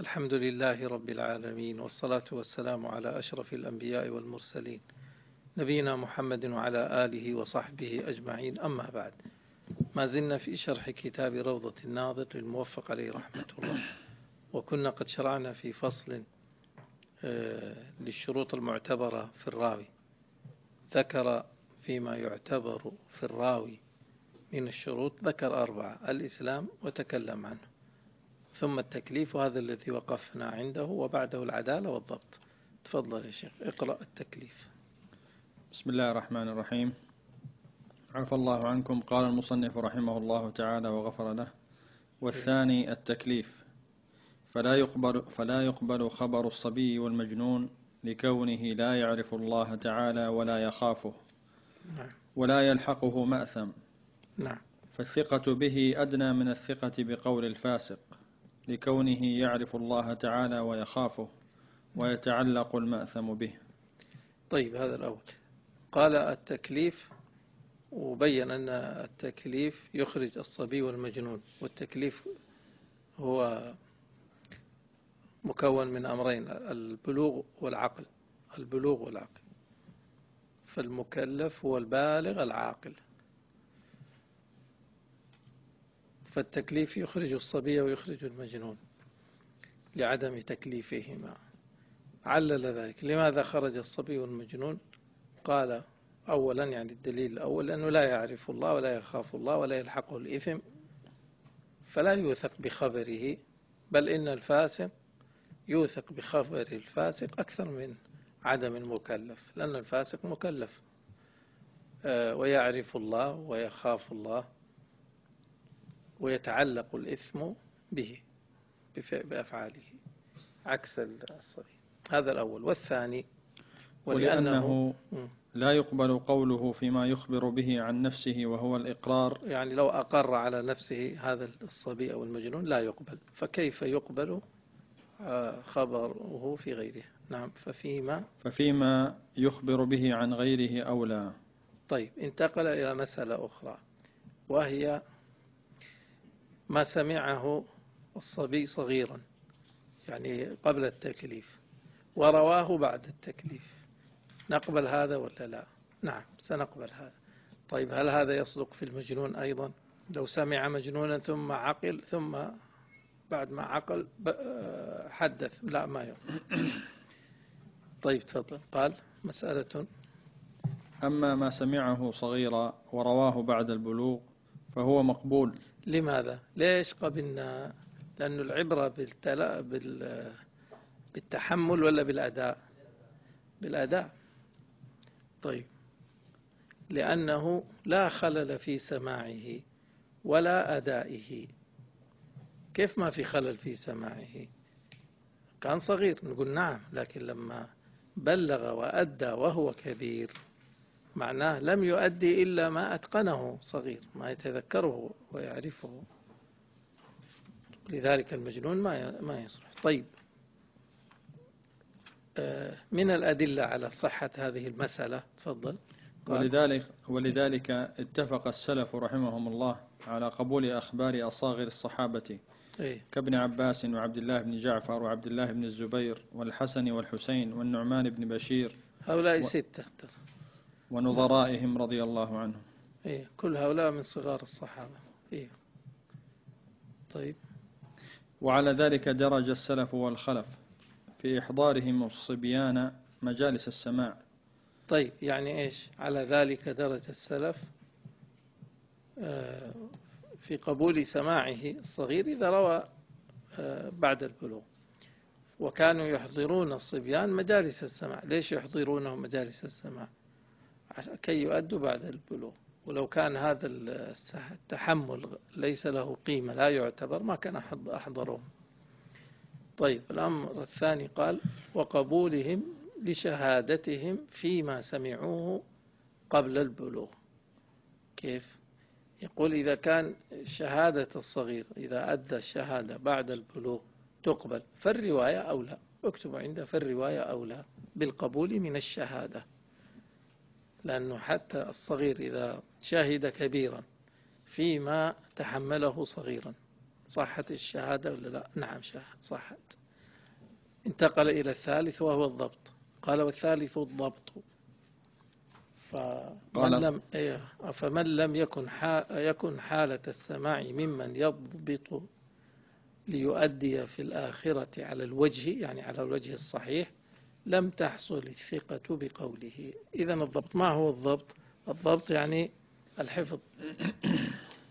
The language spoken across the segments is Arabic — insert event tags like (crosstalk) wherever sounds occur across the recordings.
الحمد لله رب العالمين والصلاة والسلام على أشرف الأنبياء والمرسلين نبينا محمد وعلى آله وصحبه أجمعين. أما بعد ما زلنا في شرح كتاب روضة الناظر للموفق عليه رحمة الله وكنا قد شرعنا في فصل آه، للشروط المعتبرة في الراوي. ذكر فيما يعتبر في الراوي من الشروط ذكر أربعة الإسلام وتكلم عنه. ثم التكليف وهذا الذي وقفنا عنده وبعده العدالة والضبط. تفضل يا شيخ اقرأ التكليف. بسم الله الرحمن الرحيم. عفى الله عنكم. قال المصنف رحمه الله تعالى وغفر له والثاني التكليف. فلا يقبل, فلا يقبل خبر الصبي والمجنون لكونه لا يعرف الله تعالى ولا يخافه نعم. ولا يلحقه مأثم. نعم. فالثقة به أدنى من الثقة بقول الفاسق. لكونه يعرف الله تعالى ويخافه ويتعلق المأثم به. طيب هذا الأول. قال التكليف وبين أن التكليف يخرج الصبي والمجنون والتكليف هو مكون من أمرين البلوغ والعقل. البلوغ والعقل. فالمكلف هو البالغ العاقل. فالتكليف يخرج الصبي ويخرج المجنون لعدم تكليفهما. علل ذلك. لماذا خرج الصبي والمجنون؟ قال أولا يعني الدليل الأول أنه لا يعرف الله ولا يخاف الله ولا يلحقه الإثم فلا يوثق بخبره بل إن الفاسق يوثق بخبر الفاسق أكثر من عدم المكلف لأن الفاسق مكلف آه، ويعرف الله ويخاف الله. ويتعلق الإثم به بأفعاله عكس الصغير هذا الأول. والثاني ولأنه لا يقبل قوله فيما يخبر به عن نفسه وهو الإقرار. يعني لو أقر على نفسه هذا الصبي أو المجنون لا يقبل. فكيف يقبل؟ آه، خبره في غيره. نعم. ففيما ففيما يخبر به عن غيره أولى. طيب. انتقل إلى مسألة أخرى وهي ما سمعه الصبي صغيرا يعني قبل التكليف ورواه بعد التكليف. نقبل هذا ولا لا؟ نعم سنقبل هذا. طيب هل هذا يصدق في المجنون أيضا؟ لو سمع مجنونا ثم عقل ثم بعد ما عقل حدث. لا ما يقول طيب تفضل. قال مسألة. أما ما سمعه صغيرا ورواه بعد البلوغ فهو مقبول. لماذا؟ ليش قبلنا؟ لأن العبرة بالتلا بال بالتحمل ولا بالأداء؟ بالأداء. طيب. لأنه لا خلل في سماعه ولا أدائه. كيف ما في خلل في سماعه؟ كان صغير نقول نعم لكن لما بلغ وأدى وهو كبير معناه لم يؤدي إلا ما أتقنه صغير ما يتذكره ويعرفه. لذلك المجنون ما ما يصلح. طيب. آه، من الأدلة على صحة هذه المسألة؟ تفضل. ولذلك, ولذلك اتفق السلف رحمهم الله على قبول أخبار أصاغر الصحابة إيه؟ كابن عباس وعبد الله بن جعفر وعبد الله بن الزبير والحسن والحسين والنعمان بن بشير. هؤلاء و... ستة ونظرائهم رضي الله عنهم. إيه كل هؤلاء من صغار الصحابة. إيه. طيب. وعلى ذلك درج السلف والخلف في إحضارهم الصبيان مجالس السماع. طيب يعني إيش؟ على ذلك درج السلف آه، في قبول سماعه الصغير إذا روى آه، بعد البلوغ. وكانوا يحضرون الصبيان مجالس السماع. ليش يحضرونهم مجالس السماع؟ كي يؤدوا بعد البلوغ. ولو كان هذا التحمل ليس له قيمة لا يعتبر ما كان أحضرهم. طيب الأمر الثاني قال وقبولهم لشهادتهم فيما سمعوه قبل البلوغ. كيف؟ يقول إذا كان شهادة الصغير إذا أدى الشهادة بعد البلوغ تقبل فالرواية أولى. اكتب عنده فالرواية أولى بالقبول من الشهادة. لأنه حتى الصغير إذا شهد كبيرا فيما تحمله صغيرا. صحت الشهادة ولا لا؟ نعم صحت. انتقل إلى الثالث وهو الضبط. قال والثالث الضبط. فمن لم إيه، فمن لم يكن يكن حالة السماع ممن يضبط ليؤدي في الآخرة على الوجه يعني على الوجه الصحيح لم تحصل الثقة بقوله. إذا الضبط ما هو الضبط؟ الضبط يعني الحفظ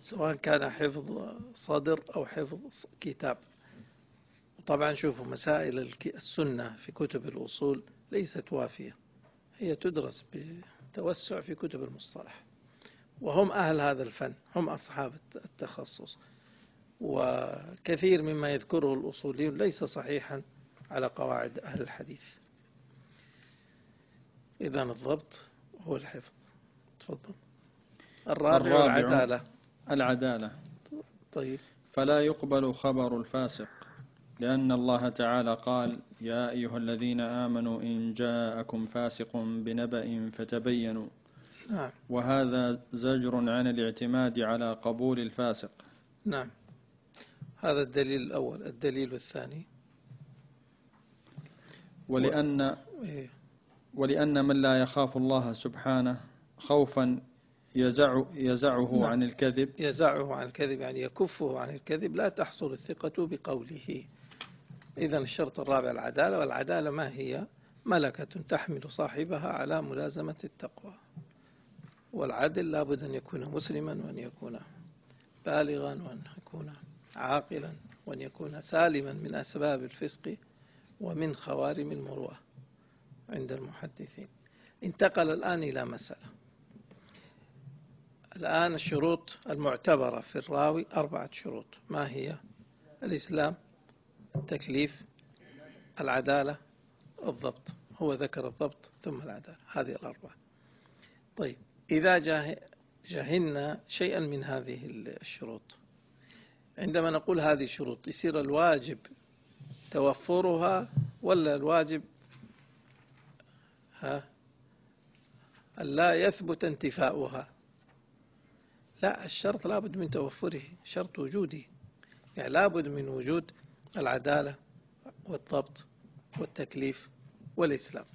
سواء كان حفظ صدر أو حفظ كتاب. طبعا شوفوا مسائل السنة في كتب الأصول ليست وافية. هي تدرس بتوسع في كتب المصطلح. وهم أهل هذا الفن هم أصحاب الت- التخصص. وكثير مما يذكره الأصوليون ليس صحيحا على قواعد أهل الحديث. إذا الضبط هو الحفظ. تفضل. الرابع, الرابع. العدالة. العدالة. طيب. فلا يقبل خبر الفاسق لأن الله تعالى قال يا أيها الذين آمنوا إن جاءكم فاسق بنبأ فتبينوا. نعم. وهذا زجر عن الاعتماد على قبول الفاسق. نعم. هذا الدليل الأول. الدليل الثاني. ولأن إيه. ولأن من لا يخاف الله سبحانه خوفا يزع يزعه نعم. عن الكذب. يزعه عن الكذب يعني يكفه عن الكذب. لا تحصل الثقة بقوله. إذا الشرط الرابع العدالة. والعدالة ما هي؟ ملكة تحمل صاحبها على ملازمة التقوى. والعدل لابد أن يكون مسلما وأن يكون بالغا وأن يكون عاقلا وأن يكون سالما من أسباب الفسق ومن خوارم المروءة. عند المحدثين. انتقل الآن إلى مسألة. الآن الشروط المعتبرة في الراوي أربعة شروط. ما هي؟ الإسلام التكليف العدالة الضبط. هو ذكر الضبط ثم العدالة. هذه الأربعة. طيب إذا جاه- جهلنا شيئا من هذه الشروط. عندما نقول هذه شروط يصير الواجب توفرها ولا الواجب لا يثبت انتفاؤها. لا الشرط لابد من توفره شرط وجودي. يعني لابد من وجود العدالة والضبط والتكليف والإسلام.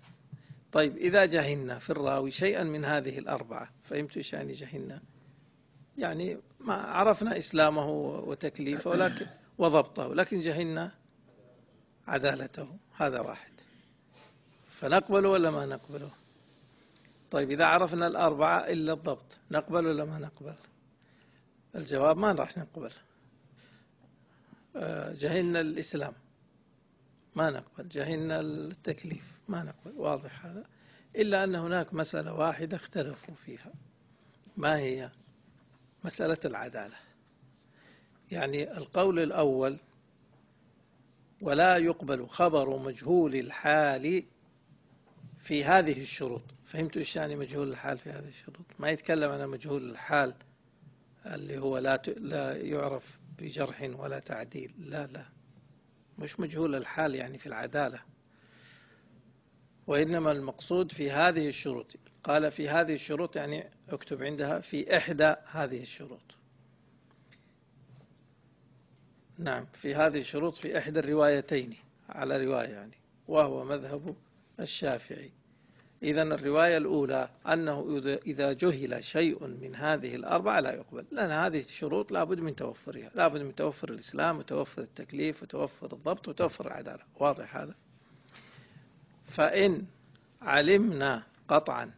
طيب إذا جهلنا في الراوي شيئا من هذه الأربعة فهمت إيش يعني جهلنا؟ يعني ما عرفنا إسلامه وتكليفه ولكن وضبطه لكن جهلنا عدالته. هذا واحد. فنقبله ولا ما نقبله؟ طيب إذا عرفنا الأربعة إلا الضبط نقبل ولا ما نقبل؟ الجواب ما راح نقبل. آه، جهلنا الإسلام ما نقبل. جهلنا التكليف ما نقبل. واضح هذا؟ إلا أن هناك مسألة واحدة اختلفوا فيها ما هي؟ مسألة العدالة. يعني القول الأول ولا يقبل خبر مجهول الحال في هذه الشروط. فهمتوا إيش يعني مجهول الحال في هذه الشروط؟ ما يتكلم عن مجهول الحال اللي هو لا ت- لا يعرف بجرح ولا تعديل. لا لا. مش مجهول الحال يعني في العدالة. وإنما المقصود في هذه الشروط. قال في هذه الشروط يعني اكتب عندها في إحدى هذه الشروط. نعم في هذه الشروط في إحدى الروايتين على رواية يعني. وهو مذهب الشافعي. إذا الرواية الأولى أنه إذا- جهل شيء من هذه الأربعة لا يقبل لأن هذه الشروط لابد من توفرها. لابد من توفر الإسلام وتوفر التكليف وتوفر الضبط وتوفر العدالة. واضح هذا؟ فإن علمنا قطعا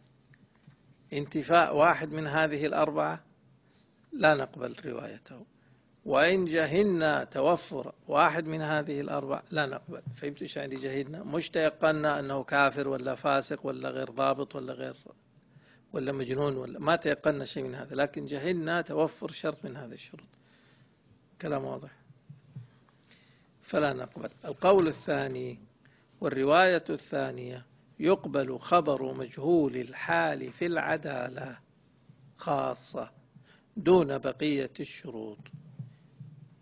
انتفاء واحد من هذه الأربعة لا نقبل روايته. وإن جهلنا توفر واحد من هذه الأربع لا نقبل فهمت إيش يعني جهلنا؟ مش تيقنا أنه كافر ولا فاسق ولا غير ضابط ولا غير ولا مجنون ولا ما تيقنا شيء من هذا لكن جهلنا توفر شرط من هذه الشروط كلام واضح؟ فلا نقبل. القول الثاني والرواية الثانية يقبل خبر مجهول الحال في العدالة خاصة دون بقية الشروط.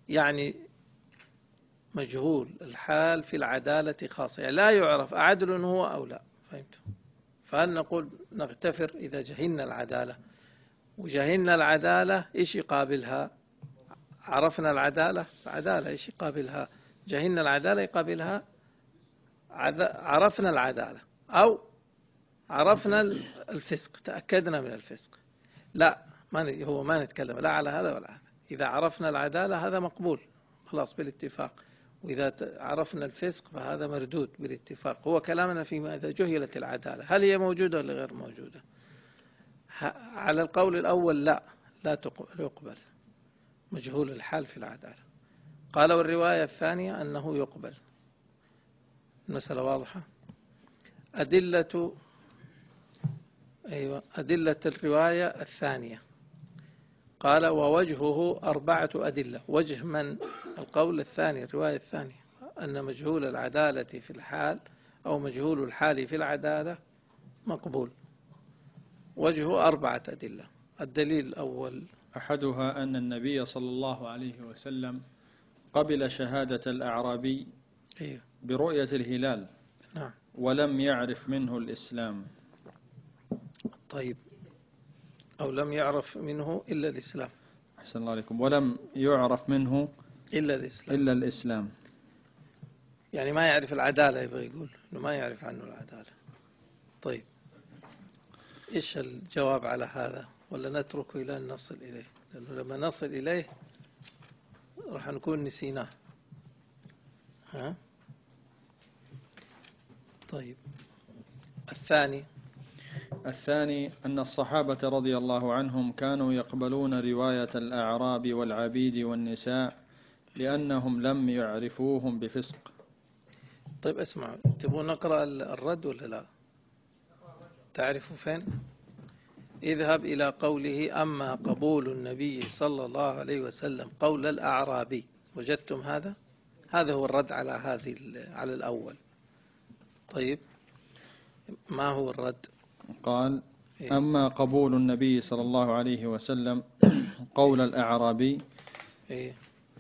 يعني مجهول الحال في العدالة خاصة. يعني لا يعرف أعدل هو أو لا. فهمت؟ فهل نقول نغتفر إذا جهلنا العدالة؟ وجهلنا العدالة إيش يقابلها؟ عرفنا العدالة؟ عدالة إيش يقابلها؟ جهلنا العدالة يقابلها عرفنا العدالة. أو عرفنا الفسق تأكدنا من الفسق. لا ما هو ما نتكلم لا على هذا ولا هذا. إذا عرفنا العدالة هذا مقبول خلاص بالاتفاق. وإذا عرفنا الفسق فهذا مردود بالاتفاق. هو كلامنا فيما إذا جهلت العدالة. هل هي موجودة ولا غير موجودة؟ على القول الأول لا لا يقبل. مجهول الحال في العدالة. قال والرواية الثانية أنه يقبل. المسألة واضحة؟ أدلة أيوة أدلة الرواية الثانية. قال ووجهه أربعة أدلة. وجه من؟ القول الثاني الرواية الثانية. أن مجهول العدالة في الحال أو مجهول الحال في العدالة مقبول. وجهه أربعة أدلة. الدليل الأول. أحدها أن النبي صلى الله عليه وسلم قبل شهادة الأعرابي أيوه. برؤية الهلال. نعم. ولم يعرف منه الإسلام. طيب. أو لم يعرف منه إلا الإسلام. أحسن الله عليكم. ولم يعرف منه إلا الإسلام. إلا الإسلام. يعني ما يعرف العدالة يبغى يقول. إنه ما يعرف عنه العدالة. طيب. إيش الجواب على هذا؟ ولا نتركه إلى أن نصل إليه؟ لأنه لما نصل إليه راح نكون نسيناه. ها؟ طيب. الثاني. الثاني أن الصحابة رضي الله عنهم كانوا يقبلون رواية الأعراب والعبيد والنساء لأنهم لم يعرفوهم بفسق. طيب اسمع تبون نقرأ الرد ولا لا؟ تعرفوا فين؟ اذهب إلى قوله أما قبول النبي صلى الله عليه وسلم قول الأعرابي وجدتم هذا؟ هذا هو الرد على هذه على الأول. طيب ما هو الرد؟ قال إيه. أما قبول النبي صلى الله عليه وسلم (coughs) قول الأعرابي إيه.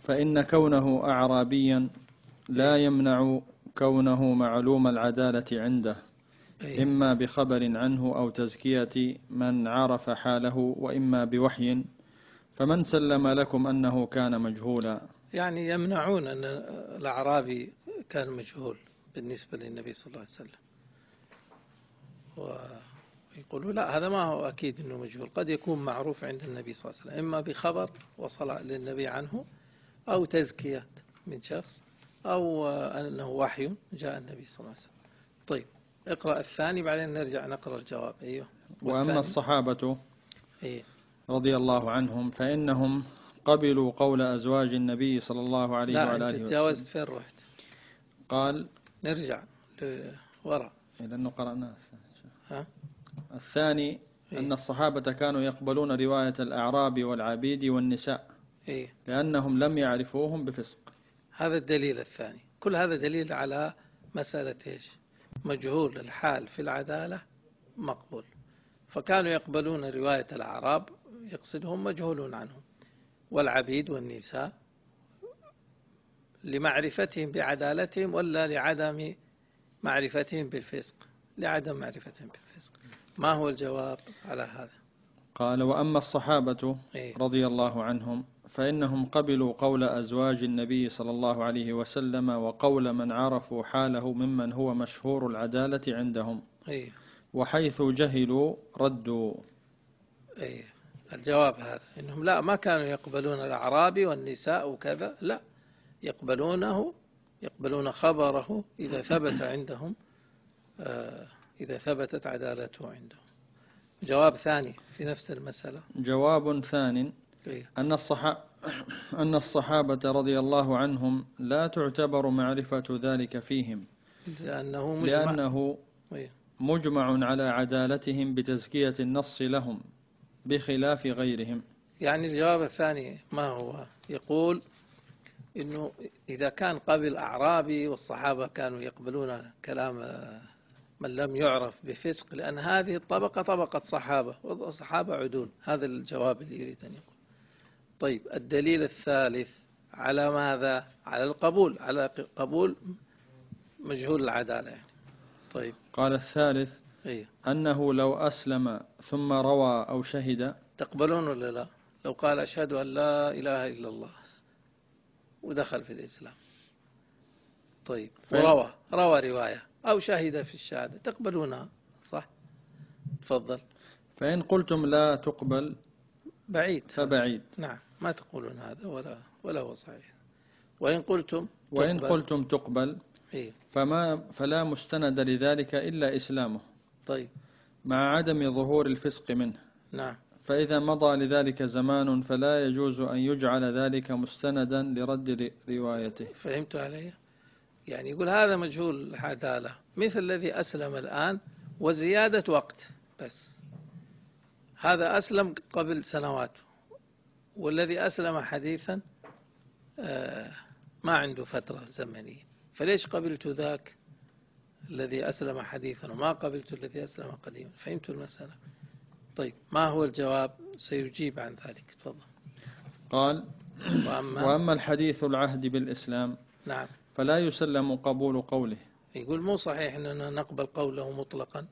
فإن كونه أعرابيا لا يمنع كونه معلوم العدالة عنده إيه. إما بخبر عنه أو تزكية من عرف حاله وإما بوحي فمن سلم لكم أنه كان مجهولا يعني يمنعون أن الأعرابي كان مجهول بالنسبة للنبي صلى الله عليه وسلم ويقولوا لا هذا ما هو أكيد أنه مجهول. قد يكون معروف عند النبي صلى الله عليه وسلم إما بخبر وصل للنبي عنه أو تزكية من شخص أو أنه وحي جاء النبي صلى الله عليه وسلم. طيب اقرأ الثاني بعدين نرجع نقرأ الجواب. أيوه. وأما الصحابة إيه؟ رضي الله عنهم فإنهم قبلوا قول أزواج النبي صلى الله عليه وعلى آله وسلم. تجاوزت فين رحت؟ قال نرجع وراء لأنه قرأناه ها؟ الثاني إيه؟ أن الصحابة كانوا يقبلون رواية الأعراب والعبيد والنساء إيه؟ لأنهم لم يعرفوهم بفسق. هذا الدليل الثاني. كل هذا دليل على مسألة إيش؟ مجهول الحال في العدالة مقبول. فكانوا يقبلون رواية الأعراب يقصدهم مجهول عنهم. والعبيد والنساء لمعرفتهم بعدالتهم ولا لعدم معرفتهم بالفسق لعدم معرفتهم بالفسق. ما هو الجواب على هذا قال وأما الصحابة إيه؟ رضي الله عنهم فإنهم قبلوا قول أزواج النبي صلى الله عليه وسلم وقول من عرفوا حاله ممن هو مشهور العدالة عندهم إيه؟ وحيث جهلوا ردوا إيه؟ الجواب هذا إنهم لا ما كانوا يقبلون الأعرابي والنساء وكذا لا يقبلونه يقبلون خبره إذا ثبت عندهم آه، إذا ثبتت عدالته عندهم جواب ثاني في نفس المسألة. جواب ثاني. إيه. أن الصحابة أن الصحابة رضي الله عنهم لا تعتبر معرفة ذلك فيهم. لأنه مجمع, لأنه إيه. مجمع على عدالتهم بتزكية النص لهم بخلاف غيرهم. يعني الجواب الثاني ما هو؟ يقول إنه إذا كان قبل أعرابي والصحابة كانوا يقبلون كلام من لم يعرف بفسق لأن هذه الطبقة طبقة صحابة والصحابة عدول. هذا الجواب اللي يريد أن يقول. طيب الدليل الثالث على ماذا؟ على القبول. على قبول مجهول العدالة يعني. طيب. قال الثالث إيه؟ أنه لو أسلم ثم روى أو شهد. تقبلون ولا لا؟ لو قال أشهد أن لا إله إلا الله ودخل في الإسلام. طيب. وروى. روى رواية. أو شهد في الشهادة. تقبلونها صح؟ تفضل. فإن قلتم لا تقبل بعيد. فبعيد. نعم ما تقولون هذا ولا ولا هو صحيح. وإن قلتم وإن تقبل. قلتم تقبل إيه. فما فلا مستند لذلك إلا إسلامه. طيب. مع عدم ظهور الفسق منه. نعم. فإذا مضى لذلك زمان فلا يجوز أن يجعل ذلك مستندا لرد روايته. فهمت علي؟ يعني يقول هذا مجهول العدالة مثل الذي أسلم الآن وزيادة وقت بس. هذا أسلم قبل سنوات. والذي أسلم حديثا آه، ما عنده فترة زمنية. فليش قبلت ذاك الذي أسلم حديثا وما قبلت الذي أسلم قديما؟ فهمت المسألة. طيب ما هو الجواب؟ سيجيب عن ذلك. تفضل. قال وأما وأما الحديث العهد بالإسلام نعم. فلا يسلم قبول قوله. يقول مو صحيح أننا نقبل قوله مطلقا.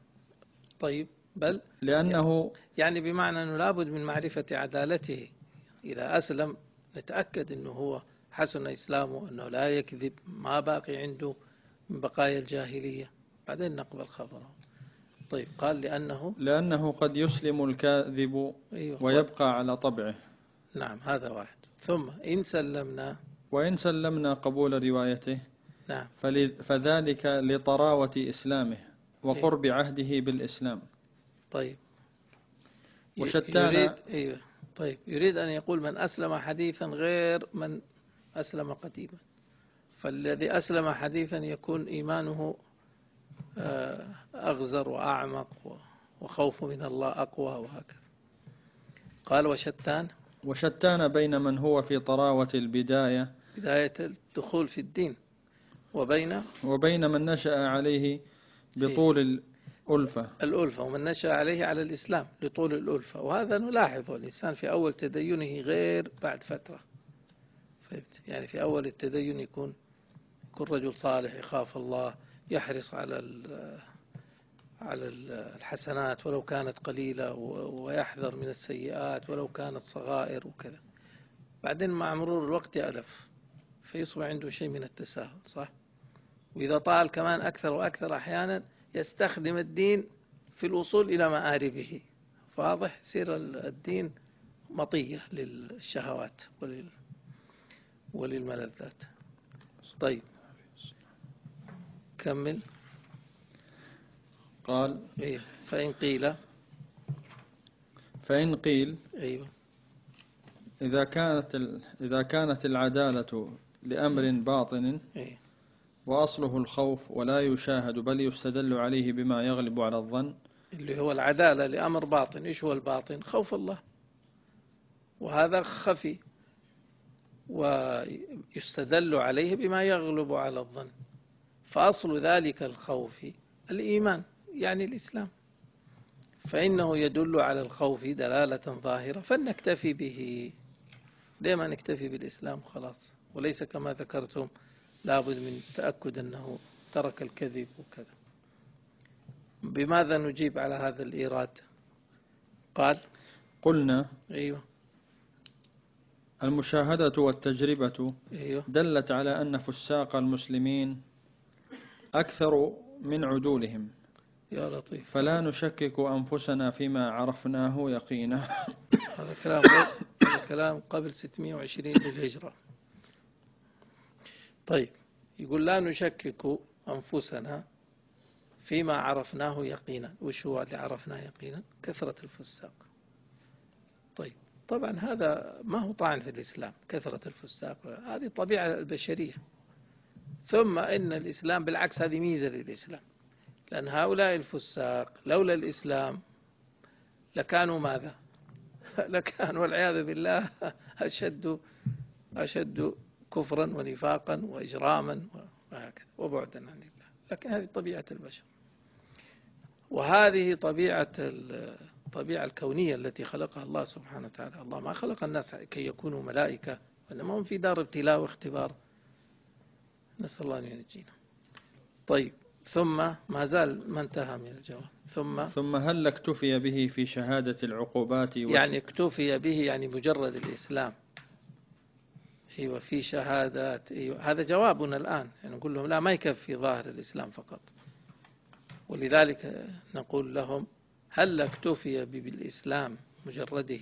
طيب بل لأنه يعني بمعنى أنه لابد من معرفة عدالته. إذا أسلم نتأكد أنه هو حسن إسلامه أنه لا يكذب ما باقي عنده من بقايا الجاهلية. بعدين نقبل خبره. طيب قال لأنه لأنه قد يسلم الكاذب أيوه ويبقى على طبعه. نعم هذا واحد. ثم إن سلمنا وإن سلمنا قبول روايته نعم. فذلك لطراوة إسلامه وقرب عهده بالإسلام. طيب. وشتان- يريد أيوه. طيب. يريد أن يقول من أسلم حديثا غير من أسلم قديما. فالذي أسلم حديثا يكون إيمانه آه، أغزر وأعمق و- وخوفه من الله أقوى وهكذا. قال وشتان؟ وشتان بين من هو في طراوة البداية بداية الدخول في الدين وبين وبين من نشأ عليه بطول الألفة. الألفة ومن نشأ عليه على الإسلام لطول الألفة. وهذا نلاحظه الإنسان في أول تدينه غير بعد فترة. فهمت؟ يعني في أول التدين يكون يكون رجل صالح يخاف الله يحرص على ال- على ال- الحسنات ولو كانت قليلة ويحذر من السيئات ولو كانت صغائر وكذا. بعدين مع مرور الوقت يألف. فيصبح عنده شيء من التساهل صح؟ وإذا طال كمان أكثر وأكثر أحيانا يستخدم الدين في الوصول إلى مآربه. واضح؟ ال- الدين مطية للشهوات ولل وللملذات. طيب. كمل. قال إيه. فإن قيل. فإن قيل أيوه. إذا كانت إذا كانت العدالة لأمر باطن. إيه. وأصله الخوف ولا يشاهد بل يستدل عليه بما يغلب على الظن. اللي هو العدالة لأمر باطن. إيش هو الباطن؟ خوف الله. وهذا خفي. ويستدل عليه بما يغلب على الظن. فأصل ذلك الخوف الإيمان يعني الإسلام. فإنه يدل على الخوف دلالة ظاهرة فلنكتفي به. لما نكتفي بالإسلام؟ خلاص. وليس كما ذكرتم لابد من تأكد أنه ترك الكذب وكذا. بماذا نجيب على هذا الإيراد؟ قال قلنا أيوه. المشاهدة والتجربة أيوه. دلت على أن فساق المسلمين أكثر من عدولهم. يا لطيف. فلا نشكك أنفسنا فيما عرفناه يقينا. هذا كلام هذا كلام قبل 620 للهجرة. طيب يقول لا نشكك أنفسنا فيما عرفناه يقينا. وش هو اللي عرفناه يقينا؟ كثرة الفساق. طيب طبعا هذا ما هو طعن في الإسلام كثرة الفساق. هذه طبيعة البشرية. ثم إن الإسلام بالعكس هذه ميزة للإسلام. لأن هؤلاء الفساق لولا الإسلام لكانوا ماذا؟ (laughs) لكان والعياذ بالله أشد أشد كفرا ونفاقا وإجراما وهكذا وبعدا عن الله. لكن هذه طبيعة البشر. وهذه طبيعة الطبيعة الكونية التي خلقها الله سبحانه وتعالى. الله ما خلق الناس كي يكونوا ملائكة وإنما هم في دار ابتلاء واختبار. نسأل الله أن ينجينا. طيب ثم ما زال ما انتهى من الجواب. ثم ثم هل اكتفي به في شهادة العقوبات يعني اكتفي به يعني مجرد الإسلام. أيوة في شهادات أيوة. هذا جوابنا الآن. يعني نقول لهم لا ما يكفي ظاهر الإسلام فقط. ولذلك نقول لهم هل اكتفي بالإسلام مجرده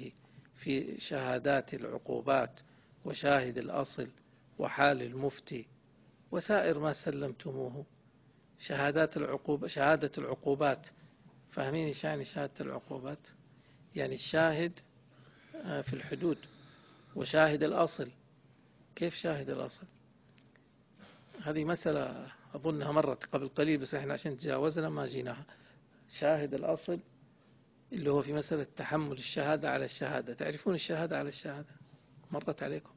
في شهادات العقوبات وشاهد الأصل وحال المفتي وسائر ما سلمتموه؟ شهادات العقوبة شهادة العقوبات. فاهمين إيش يعني شهادة العقوبات؟ يعني الشاهد آه، في الحدود وشاهد الأصل. كيف شاهد الأصل؟ هذه مسألة أظنها مرت قبل قليل بس إحنا عشان تجاوزنا ما جيناها. شاهد الأصل اللي هو في مسألة تحمل الشهادة على الشهادة. تعرفون الشهادة على الشهادة؟ مرت عليكم؟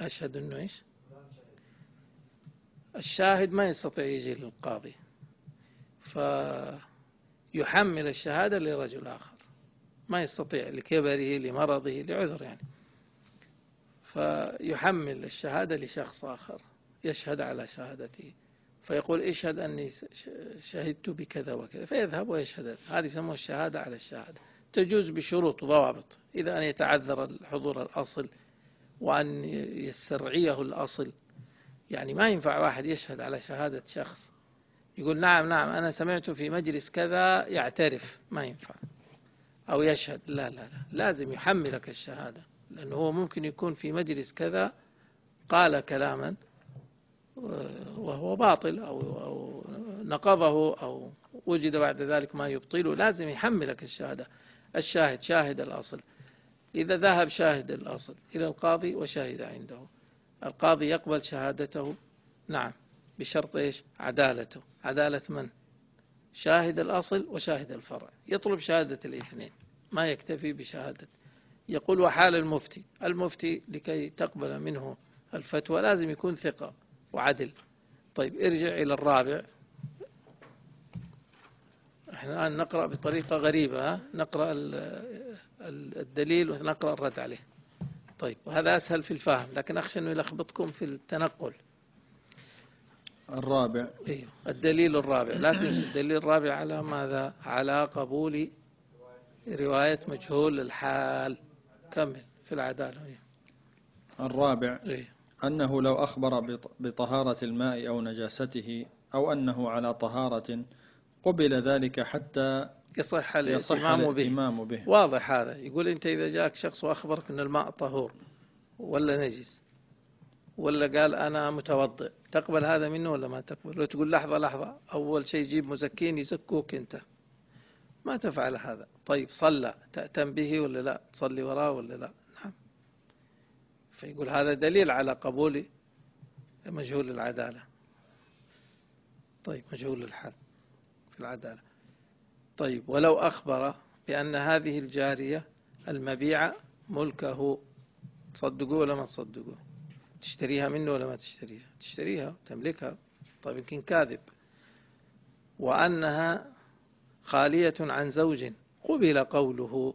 أشهد أنه إيش؟ الشاهد ما يستطيع يجي للقاضي فيحمل الشهادة لرجل آخر. ما يستطيع لكبره لمرضه لعذر يعني. فيحمل الشهادة لشخص آخر يشهد على شهادته. فيقول اشهد أني شهدت بكذا وكذا. فيذهب ويشهد. هذه يسموها الشهادة على الشهادة. تجوز بشروط وضوابط. إذا أن يتعذر الحضور الأصل وأن يسترعيه الأصل. يعني ما ينفع واحد يشهد على شهادة شخص. يقول نعم نعم أنا سمعت في مجلس كذا يعترف. ما ينفع. أو يشهد. لا لا لا. لازم يحملك الشهادة لأنه هو ممكن يكون في مجلس كذا قال كلاما وهو باطل أو, أو نقضه أو وجد بعد ذلك ما يبطله. لازم يحملك الشهادة. الشاهد شاهد الأصل. إذا ذهب شاهد الأصل إلى القاضي وشهد عنده. القاضي يقبل شهادته. نعم. بشرط إيش؟ عدالته. عدالة من؟ شاهد الأصل وشاهد الفرع. يطلب شهادة الاثنين. ما يكتفي بشهادة. يقول وحال المفتي. المفتي لكي تقبل منه الفتوى لازم يكون ثقة وعدل. طيب ارجع إلى الرابع. إحنا الآن نقرأ بطريقة غريبة نقرأ الدليل ونقرأ الرد عليه. طيب وهذا أسهل في الفهم لكن أخشى أنه يلخبطكم في التنقل. الرابع. أيوه الدليل الرابع. لا تنسى الدليل الرابع على ماذا؟ على قبول رواية مجهول الحال كمل في العدالة أيوه. الرابع أيوه. أنه لو أخبر بطهارة الماء أو نجاسته أو أنه على طهارة قبل ذلك حتى يصح الإمام به. به واضح هذا يقول أنت إذا جاءك شخص وأخبرك أن الماء طهور ولا نجس ولا قال أنا متوضئ تقبل هذا منه ولا ما تقبل لو تقول لحظة لحظة أول شيء جيب مزكين يزكوك أنت ما تفعل هذا. طيب صلى. تأتم به ولا لا؟ تصلي وراه ولا لا؟ نعم. فيقول هذا دليل على قبول مجهول العدالة. طيب مجهول الحال في العدالة. طيب ولو أخبر بأن هذه الجارية المبيعة ملكه تصدقوه ولا ما تصدقوه؟ تشتريها منه ولا ما تشتريها؟ تشتريها تملكها. طيب يمكن كاذب. وأنها خالية عن زوج قبل قوله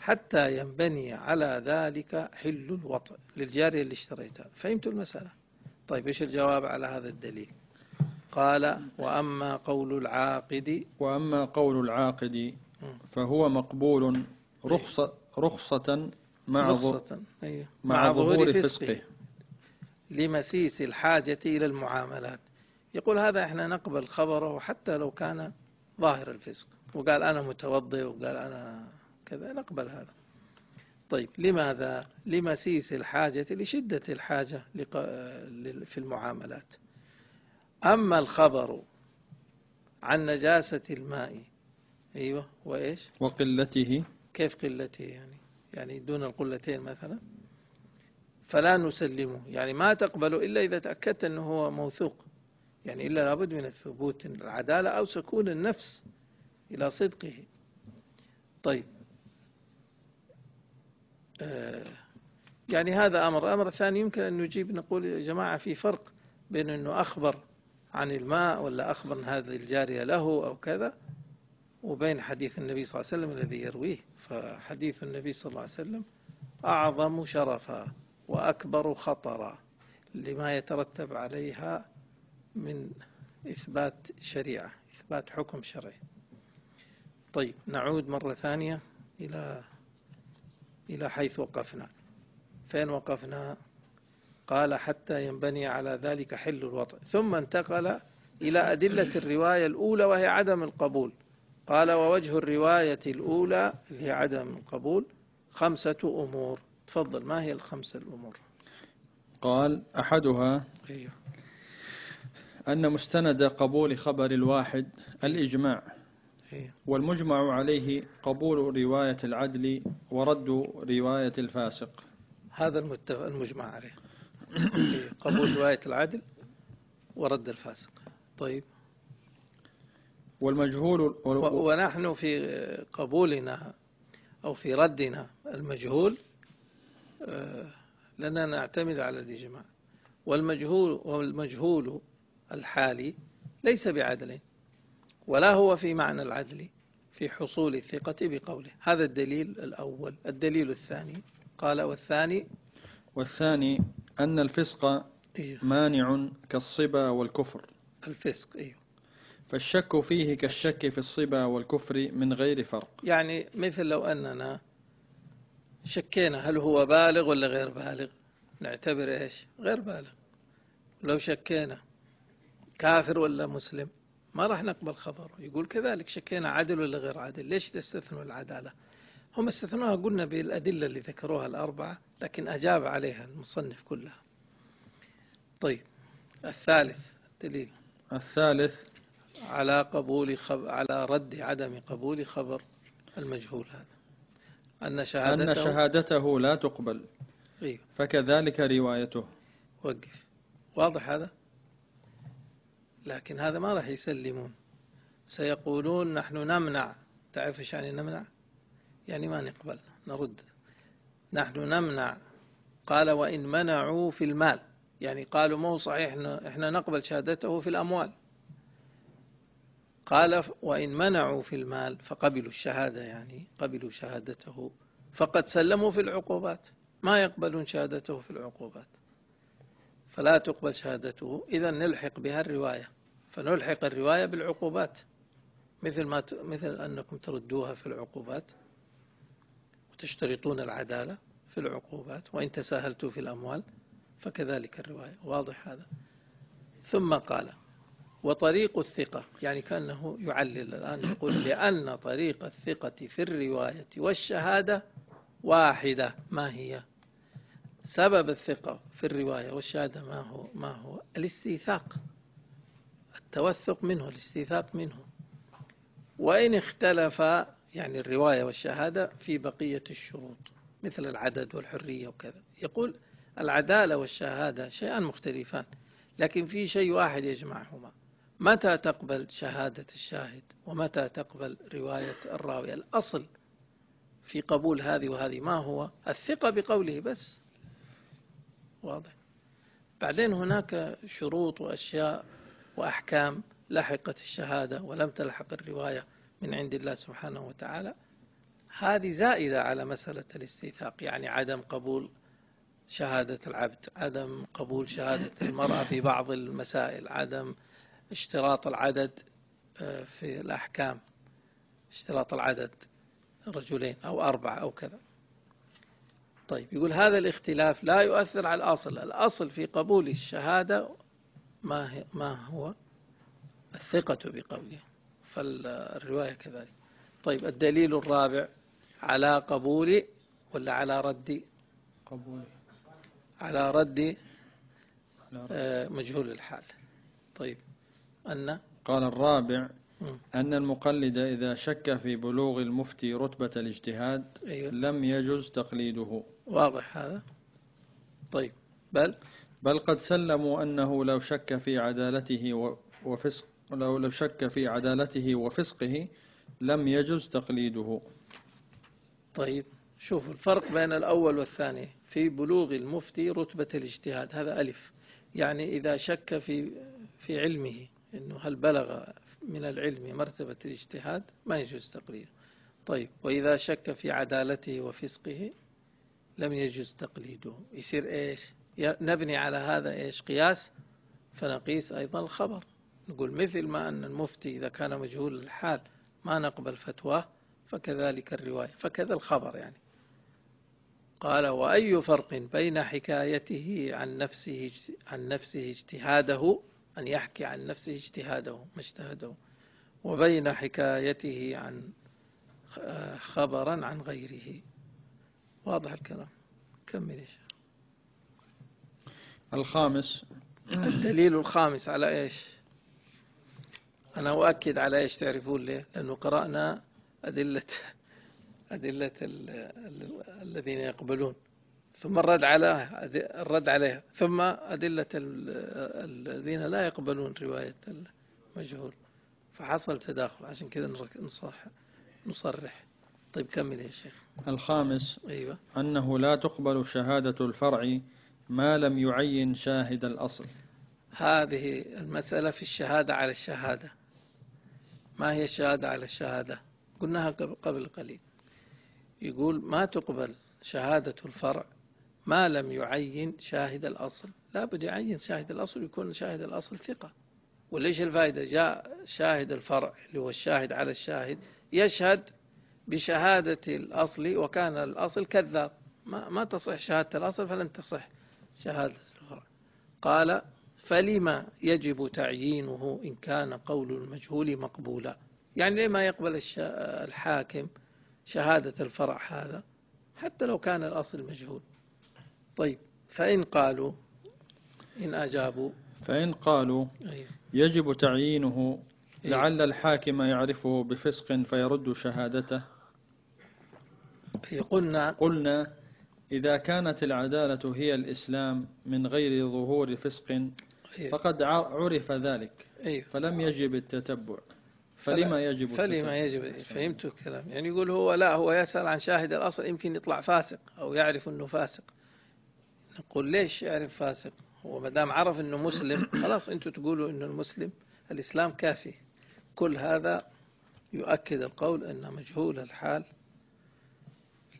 حتى ينبني على ذلك حل الوطء للجارية اللي اشتريتها. فهمتوا المسألة؟ طيب إيش الجواب على هذا الدليل؟ قال وأما قول العاقد وأما قول العاقد فهو مقبول رخصة, رخصة مع رخصة أيوه مع ظهور فسقه لمسيس الحاجة إلى المعاملات. يقول هذا إحنا نقبل خبره حتى لو كان ظاهر الفسق. وقال أنا متوضئ وقال أنا كذا نقبل هذا. طيب لماذا؟ لمسيس الحاجة لشدة الحاجة في المعاملات. أما الخبر عن نجاسة الماء أيوة وإيش؟ وقلته. كيف قلته يعني؟ يعني دون القلتين مثلا. فلا نسلمه. يعني ما تقبله إلا إذا تأكدت أنه هو موثوق. يعني إلا لابد من الثبوت العدالة أو سكون النفس إلى صدقه. طيب. آه يعني هذا أمر. الأمر الثاني يمكن أن نجيب نقول يا جماعة في فرق بين أنه أخبر عن الماء ولا أخبر هذه الجارية له أو كذا وبين حديث النبي صلى الله عليه وسلم الذي يرويه. فحديث النبي صلى الله عليه وسلم أعظم شرفا وأكبر خطرا لما يترتب عليها من إثبات شريعة إثبات حكم شرعي. طيب نعود مرة ثانية إلى إلى حيث وقفنا. فين وقفنا؟ قال حتى ينبني على ذلك حل الوطء ثم انتقل إلى أدلة الرواية الأولى وهي عدم القبول. قال ووجه الرواية الأولى اللي هي عدم القبول خمسة أمور. تفضل ما هي الخمسة الأمور؟ قال أحدها أيوه. أن مستند قبول خبر الواحد الإجماع أيوه. والمجمع عليه قبول رواية العدل ورد رواية الفاسق هذا المتفق المجمع عليه أيوه. قبول رواية العدل ورد الفاسق طيب والمجهول ونحن في قبولنا أو في ردنا المجهول آه، لنا نعتمد على الإجماع والمجهول والمجهول الحالي ليس بعدل ولا هو في معنى العدل في حصول الثقة بقوله. هذا الدليل الأول. الدليل الثاني قال والثاني؟ والثاني أن الفسق إيه، مانع كالصبا والكفر. الفسق إيه. فالشك فيه كالشك في الصبا والكفر من غير فرق. يعني مثل لو أننا شكينا هل هو بالغ ولا غير بالغ؟ نعتبر إيش؟ غير بالغ. لو شكينا كافر ولا مسلم؟ ما راح نقبل خبره يقول كذلك شكينا عدل ولا غير عدل؟ ليش تستثنوا العدالة؟ هم استثنوها قلنا بالأدلة اللي ذكروها الأربعة لكن أجاب عليها المصنف كلها. طيب الثالث دليل. الثالث على قبول خب... على رد عدم قبول خبر المجهول هذا. أن شهادته أن شهادته لا تقبل. أيوه فكذلك روايته. وقف. واضح هذا؟ لكن هذا ما راح يسلمون. سيقولون نحن نمنع. تعرف إيش يعني نمنع؟ يعني ما نقبل نرد. نحن نمنع. قال وإن منعوا في المال. يعني قالوا مو صحيح إحنا, نقبل شهادته في الأموال. قال وإن منعوا في المال فقبلوا الشهادة يعني قبلوا شهادته. فقد سلموا في العقوبات. ما يقبلون شهادته في العقوبات. فلا تقبل شهادته. إذا نلحق بها الرواية. فنلحق الرواية بالعقوبات. مثل ما ت... مثل أنكم تردوها في العقوبات وتشترطون العدالة في العقوبات وإن تساهلتوا في الأموال فكذلك الرواية. واضح هذا. ثم قال وطريق الثقة. يعني كأنه يعلل الآن يقول لأن طريق الثقة في الرواية والشهادة واحدة. ما هي؟ سبب الثقة في الرواية والشهادة ما هو ما هو؟ الاستيثاق. التوثق منه الاستيثاق منه. وإن اختلف يعني الرواية والشهادة في بقية الشروط مثل العدد والحرية وكذا. يقول العدالة والشهادة شيئان مختلفان لكن في شيء واحد يجمعهما. متى تقبل شهادة الشاهد؟ ومتى تقبل رواية الراوي؟ الأصل في قبول هذه وهذه ما هو؟ الثقة بقوله بس. واضح. بعدين هناك شروط وأشياء وأحكام لحقت الشهادة ولم تلحق الرواية من عند الله سبحانه وتعالى. هذه زائدة على مسألة الاستيثاق يعني عدم قبول شهادة العبد عدم قبول شهادة المرأة في بعض المسائل عدم اشتراط العدد آه، في الأحكام اشتراط العدد رجلين أو أربعة أو كذا. طيب يقول هذا الاختلاف لا يؤثر على الأصل. الأصل في قبول الشهادة ما هي ما هو؟ الثقة بقوله فالرواية كذلك. طيب الدليل الرابع على قبول ولا على رد؟ قبول. على رد آه، مجهول الحال. طيب أن؟ قال الرابع. أن المقلد إذا شك في بلوغ المفتي رتبة الاجتهاد أيوه. لم يجز تقليده. واضح هذا؟ طيب بل؟ بل قد سلموا أنه لو شك في عدالته وفسق لو لو شك في عدالته وفسقه لم يجز تقليده. طيب شوفوا الفرق بين الأول والثاني. في بلوغ المفتي رتبة الاجتهاد هذا ألف. يعني إذا شك في في علمه أنه هل بلغ من العلم مرتبة الاجتهاد؟ ما يجوز تقليده. طيب وإذا شك في عدالته وفسقه لم يجوز تقليده. يصير إيش؟ نبني على هذا إيش؟ قياس فنقيس أيضا الخبر. نقول مثل ما أن المفتي إذا كان مجهول الحال ما نقبل فتواه فكذلك الرواية فكذا الخبر يعني. قال وأي فرق بين حكايته عن نفسه عن نفسه اجتهاده أن يحكي عن نفسه اجتهاده ما اجتهده. وبين حكايته عن خبرا عن غيره. واضح الكلام. كمل يا شيخ. الخامس. الدليل الخامس على إيش؟ أنا أؤكد على إيش تعرفون ليه؟ لأنه قرأنا أدلة (laughs) أدلة الذين يقبلون. ثم الرد على الرد عليها. ثم أدلة الذين لا يقبلون رواية المجهول. فحصل تداخل. عشان كذا نصح نصرح. طيب كمل يا شيخ. الخامس أيوة. أنه لا تقبل شهادة الفرع ما لم يعين شاهد الأصل. هذه المسألة في الشهادة على الشهادة. ما هي الشهادة على الشهادة؟ قلناها قبل قليل. يقول ما تقبل شهادة الفرع ما لم يعين شاهد الأصل. لا بد يعين شاهد الأصل يكون شاهد الأصل ثقة. وليش الفائدة؟ جاء شاهد الفرع اللي هو الشاهد على الشاهد يشهد بشهادة الأصل وكان الأصل كذاب. ما, ما تصح شهادة الأصل فلن تصح شهادة الفرع قال فلما يجب تعيينه إن كان قول المجهول مقبولا؟ يعني لما يقبل الحاكم شهادة الفرع هذا حتى لو كان الأصل مجهول؟ طيب فإن قالوا إن أجابوا. فإن قالوا أيوه. يجب تعيينه إيه. لعل الحاكم يعرفه بفسق فيرد شهادته. قلنا قلنا إذا كانت العدالة هي الإسلام من غير ظهور فسق أيوه فقد عرف ذلك أيوه فلم يجب التتبع. فلما يجب فلما التتبع يجب فهمت الكلام. يعني يقول هو لا هو يسأل عن شاهد الأصل يمكن يطلع فاسق أو يعرف أنه فاسق. نقول ليش يعرف فاسق؟ هو ما دام عرف أنه مسلم (coughs) خلاص أنتم تقولوا أنه المسلم. الإسلام كافي. كل هذا يؤكد القول أن مجهول الحال.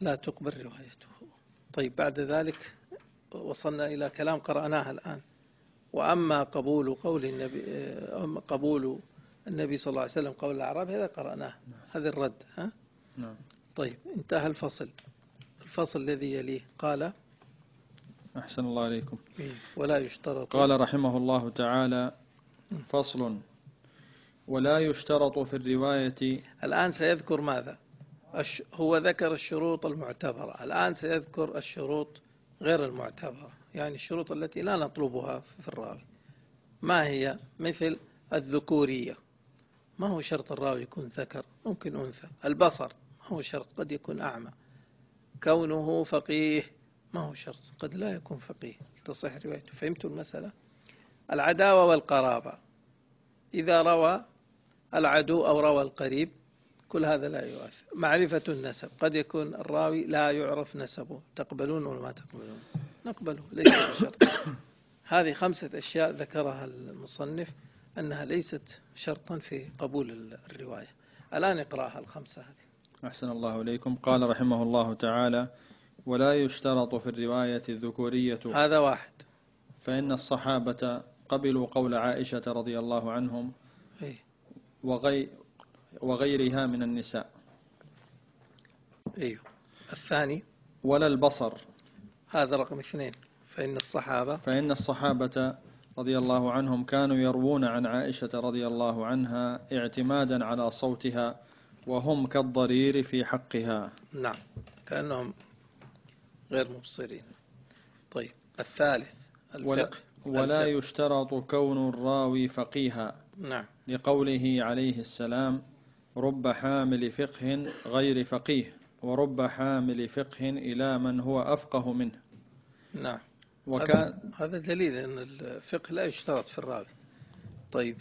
لا تقبل روايته. طيب بعد ذلك وصلنا إلى كلام قرأناه الآن. وأما قبول قول النبي أما قبول النبي صلى الله عليه وسلم قول الأعراب هذا قرأناه. هذا الرد ها؟ نعم. طيب انتهى الفصل. الفصل الذي يليه. قال أحسن الله عليكم ولا يشترط. قال رحمه الله تعالى فصل ولا يشترط في الرواية. الآن سيذكر ماذا؟ هو ذكر الشروط المعتبرة. الآن سيذكر الشروط غير المعتبرة يعني الشروط التي لا نطلبها في الراوي. ما هي؟ مثل الذكورية. ما هو شرط الراوي يكون ذكر؟ ممكن أنثى. البصر ما هو شرط؟ قد يكون أعمى. كونه فقيه ما هو شرط؟ قد لا يكون فقيه. تصح روايته. فهمتوا المسألة؟ العداوة والقرابة. إذا روى العدو أو روى القريب كل هذا لا يؤثر. معرفة النسب. قد يكون الراوي لا يعرف نسبه. تقبلون ولا ما تقبلون؟ نقبله ليس بشرط. هذه خمسة أشياء ذكرها المصنف أنها ليست شرطا في قبول الرواية. الآن اقرأها الخمسة هذه. أحسن الله إليكم. قال رحمه الله تعالى ولا يشترط في الرواية الذكورية هذا واحد. فإن الصحابة قبلوا قول عائشة رضي الله عنهم إيه. وغي وغيرها من النساء. أيوه. الثاني. ولا البصر. هذا رقم اثنين. فإن الصحابة. فإن الصحابة رضي الله عنهم كانوا يروون عن عائشة رضي الله عنها اعتمادا على صوتها وهم كالضرير في حقها. نعم. كأنهم غير مبصرين. طيب. الثالث. ولا, الفقه. ولا الفقه. يشترط كون الراوي فقيها. نعم. لقوله عليه السلام رب حامل فقه غير فقيه ورب حامل فقه إلى من هو أفقه منه. نعم. وكان هذا- دليل أن الفقه لا يشترط في الراوي. طيب.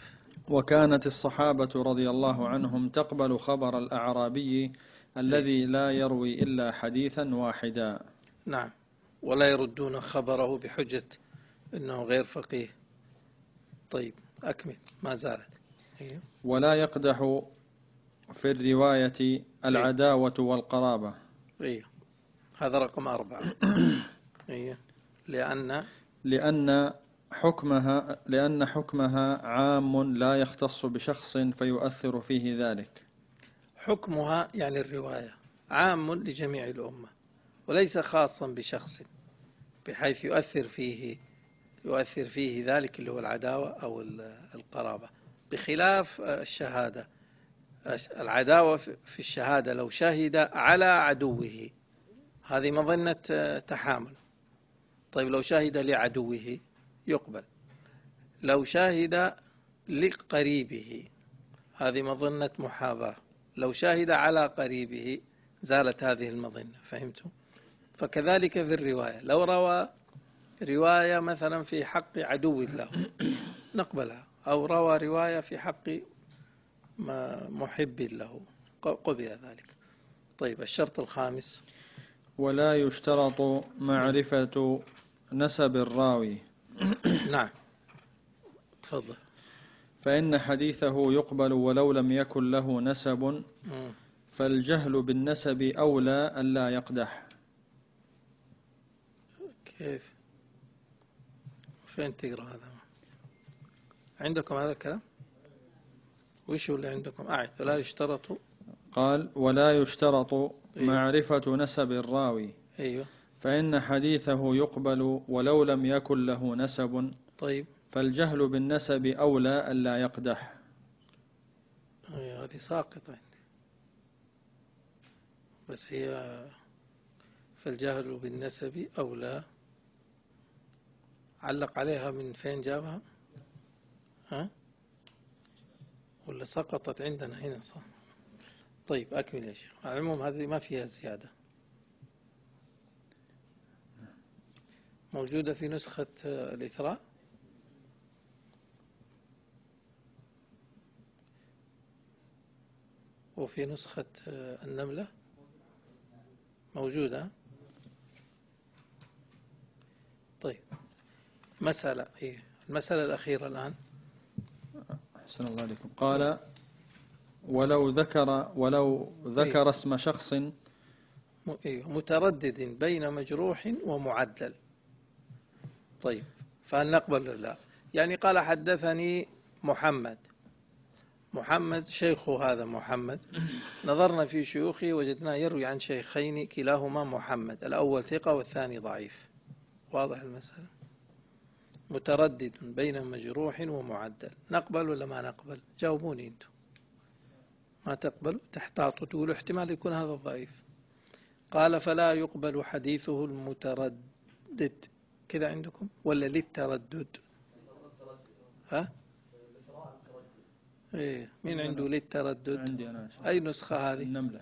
وكانت الصحابة رضي الله عنهم تقبل خبر الأعرابي الذي لا يروي إلا حديثا واحدا. نعم. ولا يردون خبره بحجة أنه غير فقيه. طيب. أكمل. ما زالت. أيوه. ولا يقدح في الرواية العداوة والقرابة. أيوه. هذا رقم أربعة. (coughs) أيوه. لأن لأن حكمها لأن حكمها عام لا يختص بشخص فيؤثر فيه ذلك. حكمها يعني الرواية عام لجميع الأمة وليس خاصا بشخص بحيث يؤثر فيه يؤثر فيه ذلك اللي هو العداوة أو القرابة بخلاف الشهادة. العداوة في الشهادة لو شهد على عدوه. هذه مظنة تحامل. طيب لو شهد لعدوه يقبل. لو شاهد لقريبه هذه مظنة محاذاة لو شاهد على قريبه زالت هذه المظنة فهمتم؟ فكذلك في الرواية. لو روى رواية مثلا في حق عدو له نقبلها. أو روى رواية في حق محب له. قبل ذلك. طيب الشرط الخامس. ولا يشترط معرفة نسب الراوي. (coughs) نعم. تفضل. فإن حديثه يقبل ولو لم يكن له نسب. فالجهل بالنسب أولى أن لا يقدح. كيف؟ فين تقرأ هذا؟ عندكم هذا الكلام؟ وش اللي عندكم؟ أعد. ولا يشترط. قال ولا يشترط أيوه. معرفة نسب الراوي. أيوه. فإن حديثه يقبل ولو لم يكن له نسب. طيب. فالجهل بالنسب أولى ألا يقدح. هذه ساقطة بس هي فالجهل بالنسب أولى. علق عليها من فين جابها؟ ها؟ ولا سقطت عندنا؟ هنا صح. طيب أكمل يا شيخ. على العموم هذه ما فيها زيادة. موجودة في نسخة الإثراء وفي نسخة النملة؟ موجودة. طيب مسألة إيه المسألة الأخيرة الآن. أحسن الله عليكم. قال ولو ذكر ولو ذكر. اسم شخص. إيه، متردد بين مجروح ومعدل. طيب فهل نقبل لا؟ يعني قال حدثني محمد. محمد شيخ هذا محمد. (coughs) نظرنا في شيوخه وجدناه يروي عن شيخين كلاهما محمد. الأول ثقة والثاني ضعيف. واضح المسألة؟ متردد بين مجروح ومعدل. نقبل ولا ما نقبل؟ جاوبوني أنتم. ما تقبل؟ تحتاط تقول احتمال يكون هذا الضعيف. قال فلا يقبل حديثه المتردد. كذا عندكم؟ ولا للتردد؟ ها؟ إيه مين عنده للتردد؟ عندي أنا. أي نسخة هذه؟ النملة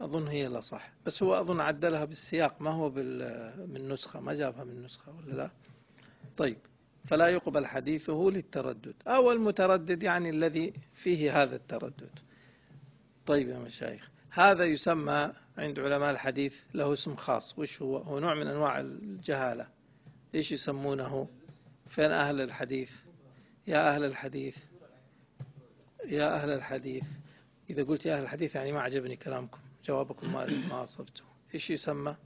أظن هي لا صح بس هو أظن عدلها بالسياق. ما هو من نسخة؟ ما جابها من نسخة ولا لا؟ طيب فلا يقبل حديثه للتردد. أو المتردد يعني الذي فيه هذا التردد. طيب يا مشايخ هذا يسمى عند علماء الحديث له اسم خاص. وش هو؟ هو نوع من أنواع الجهالة. إيش يسمونه؟ فين أهل الحديث؟ يا أهل الحديث. يا أهل الحديث. إذا قلت يا أهل الحديث يعني ما عجبني كلامكم. جوابكم ما ما أصبته. إيش يسمى؟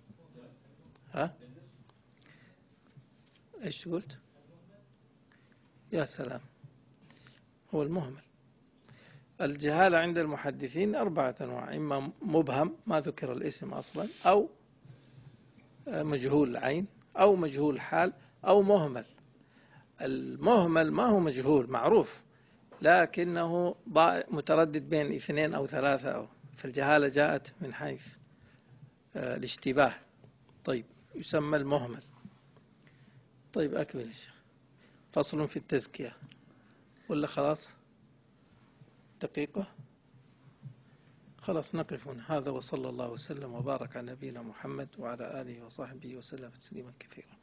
ها؟ إيش قلت؟ يا سلام. هو المهمل. الجهالة عند المحدثين أربعة أنواع إما مبهم ما ذكر الاسم أصلا أو مجهول العين أو مجهول حال أو مهمل. المهمل ما هو مجهول معروف لكنه متردد بين اثنين أو ثلاثة أو فالجهالة جاءت من حيث آه، الاشتباه. طيب يسمى المهمل. طيب أكمل يا شيخ. فصل في التزكية. ولا خلاص؟ دقيقة. خلاص نقف هذا وصلى الله وسلم وبارك على نبينا محمد وعلى آله وصحبه وسلم تسليما كثيرا.